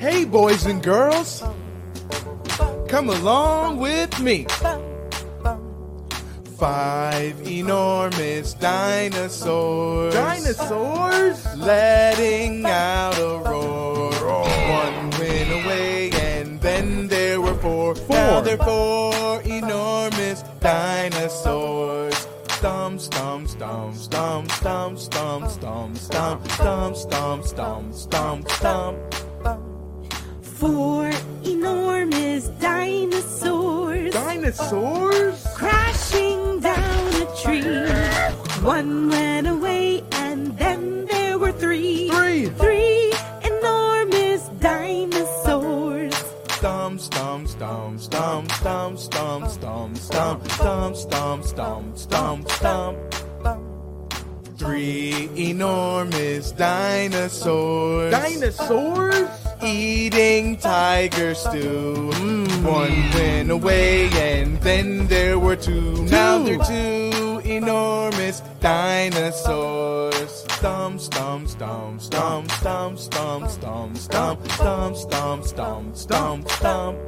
Hey, boys and girls, come along with me. Five enormous dinosaurs. Dinosaurs? Letting out a roar. One went away, and then there were four. Four. Now there are four enormous dinosaurs. Stomp, stomp, stomp, stomp, stomp, stomp, stomp, stomp, stomp, stomp, stomp, stomp, stomp. Four enormous dinosaurs Dinosaurs? crashing down a tree. One went away, and then there were three. Three. Three enormous dinosaurs. Stomp, stomp, stomp, stomp, stomp, stomp, stomp, stomp, stomp, stomp, stomp, stomp, stomp. Three enormous dinosaurs. Dinosaurs? Eating tiger stew. One went away and then there were two. Now there are two enormous dinosaurs. Stomp, stomp, stomp, stomp, stomp, stomp, stomp, stomp, stomp, stomp, stomp, stomp, stomp.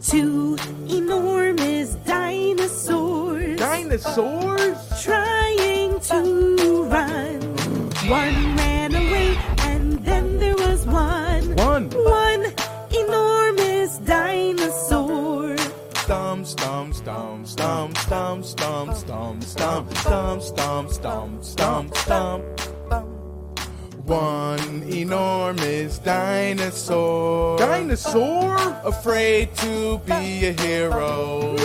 Two enormous dinosaurs Dinosaurs? trying to run. One stomp, stomp, stomp, stomp, stomp, stomp, stomp, stomp. One enormous dinosaur. Dinosaur? afraid to be a hero.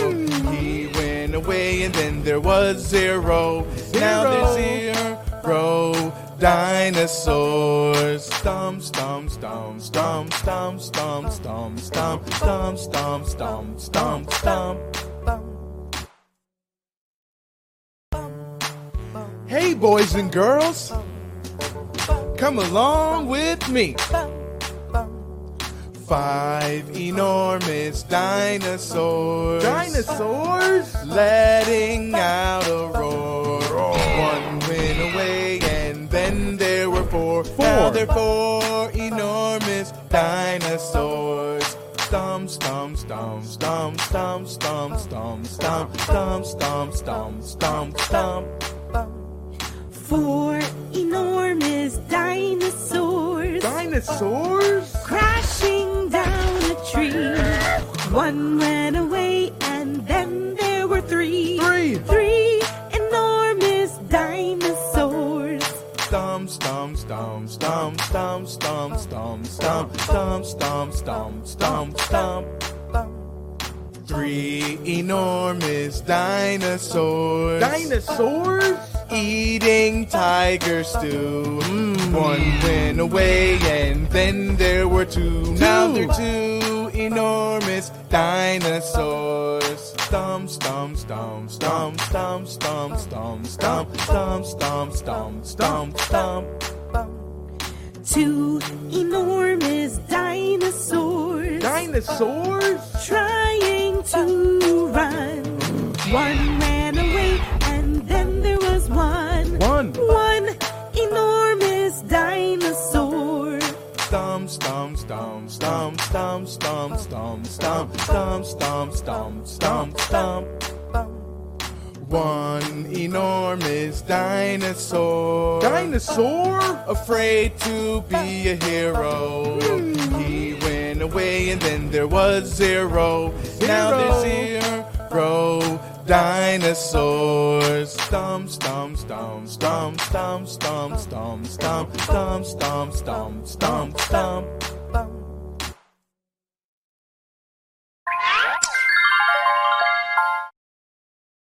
He went away and then there was zero. Now there's zero dinosaurs. Stomp, stomp, stomp, stomp, stomp, stomp, stomp, stomp, stomp, stomp, stomp, stomp, stomp. Boys and girls, come along with me. Five enormous dinosaurs. Dinosaurs? Letting out a roar. One went away, and then there were four. Now there are four enormous dinosaurs. Stomp, stomp, stomp, stomp, stomp, stomp, stomp, stomp, stomp, stomp, stomp, stomp, stomp. Four enormous dinosaurs Dinosaurs? crashing down a tree. One ran away, and then there were three. Three. Three enormous dinosaurs. Stomp, stomp, stomp, stomp, stomp, stomp, stomp, stomp, stomp, stomp, stomp, stomp, stomp. Three enormous dinosaurs. Dinosaurs? Eating tiger stew. One went away and then there were two. Now there are two enormous dinosaurs. Stomp, stomp, stomp, stomp, stomp, stomp, stomp, stomp, stomp, stomp, stomp, stomp, stomp. Two enormous dinosaurs Dinosaurs? trying to run. One dinosaur. Stomp, stomp, stomp, stomp, stomp, stomp, stomp, stomp, stomp, stomp, stomp, stomp, stomp. One enormous dinosaur. Dinosaur? afraid to be a hero. He went away and then there was zero. Now there's zero dinosaurs. Stomp, stomp, stomp, stomp, stomp, stomp, stomp, stomp, stomp, stomp, stomp, stomp, stomp.